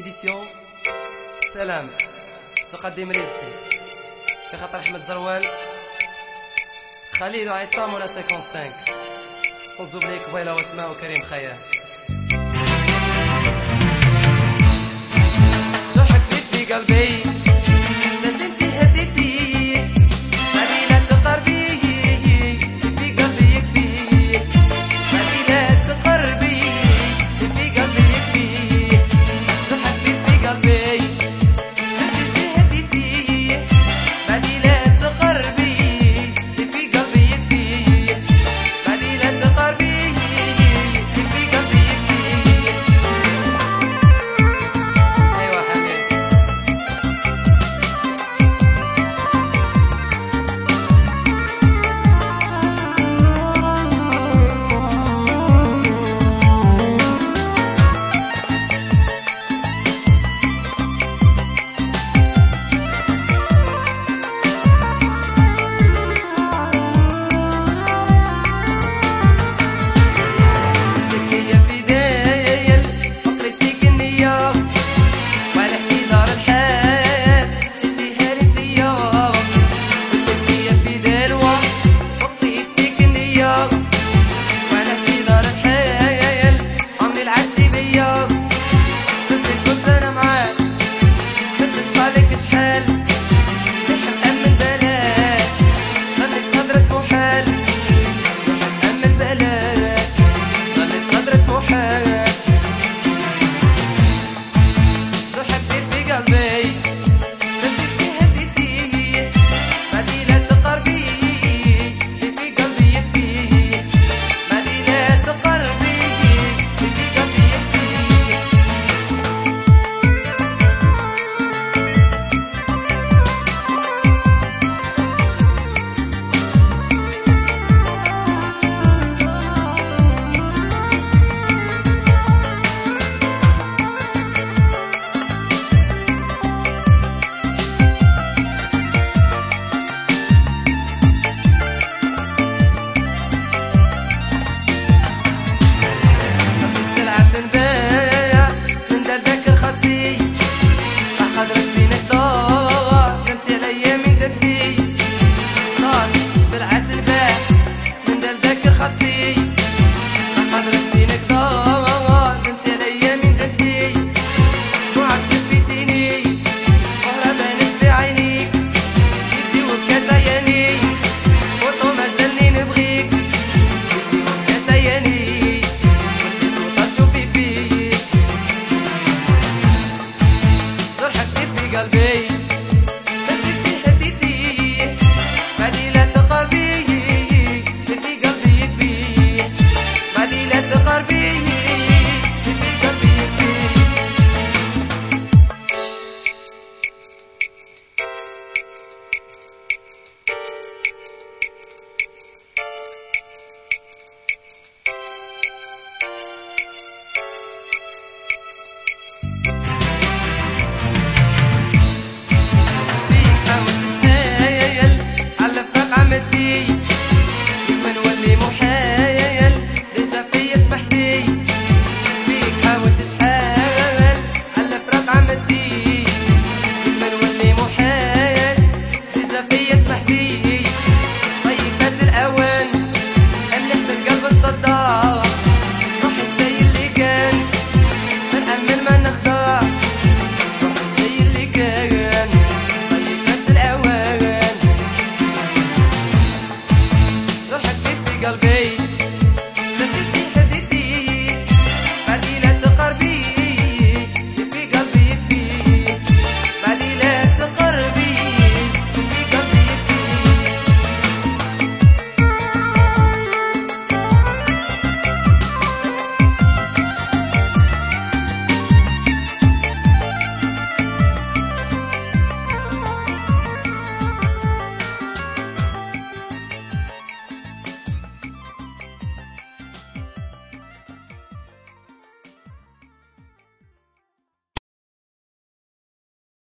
إديسيون سلام تقدم رزقي في خاطر أحمد زروال خليل وعصام ولا 55 sans oublier قبيلة واسماء وكريم خيال